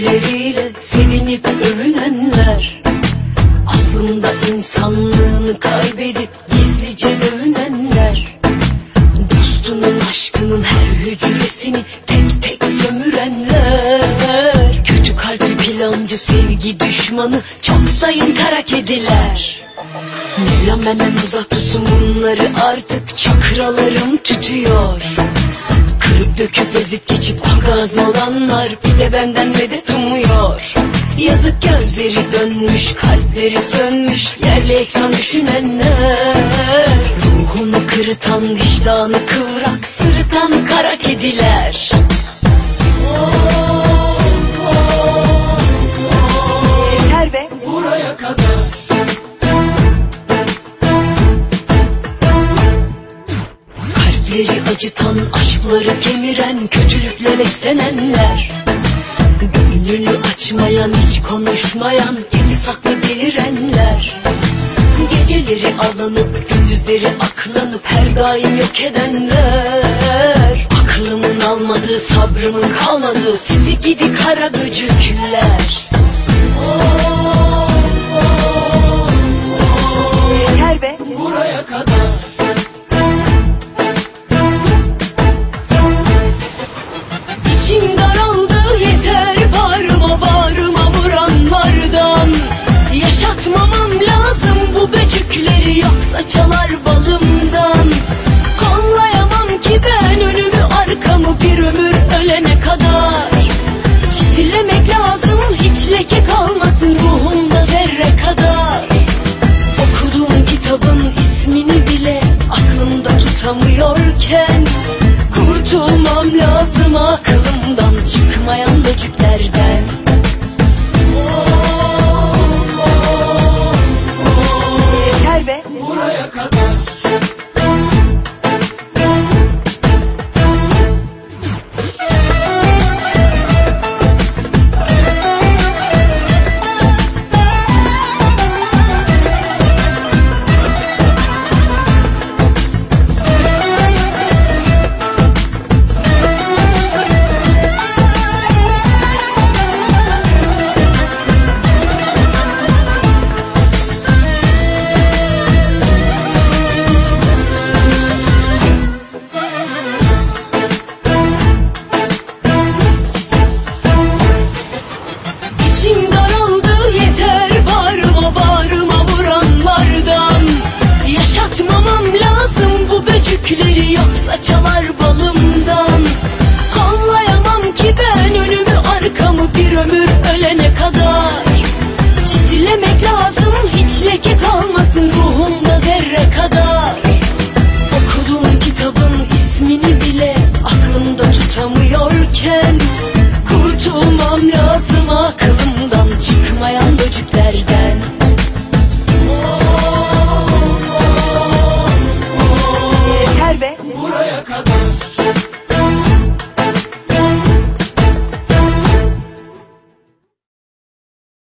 gözleriyle sevinip övünenler Aslında insanlığını kaybedip gizlice övünenler Dostunun aşkının her hücresini tek tek sömürenler Kötü kalpli plancı sevgi düşmanı çok sayın kara kediler. Mevlam benden uzak tutsun bunları artık çakralarım tütüyor Kırıp döküp ezip geçip orgazm olanlar bir de benden medet umuyor. Yazık gözleri dönmüş kalpleri sönmüş yerle eksan düşünenler. Ruhunu kırıtan vicdanı kıvrak sırıtan kara kediler. Yeter Kalpleri acıtan, aşkları kemiren, kötülükle beslenenler Gönlünü açmayan, hiç konuşmayan, gizli saklı delirenler. Geceleri alınıp, gündüzleri aklanıp her daim yok edenler. Aklımın almadığı, sabrımın kalmadığı, sizi gidi kara böcükler tutamıyorken Kurtulmam lazım aklımdan çıkmayan böcüklerden saçalar balımdan. Kollayamam ki ben önümü arkamı bir ömür ölene kadar. Çitilemek lazım hiç leke kalmasın ruhumda zerre kadar. Okuduğum kitabın ismini bile aklımda tutamıyorken Kurtulmam lazım aklımdan çıkmayan böcüklerden. kadar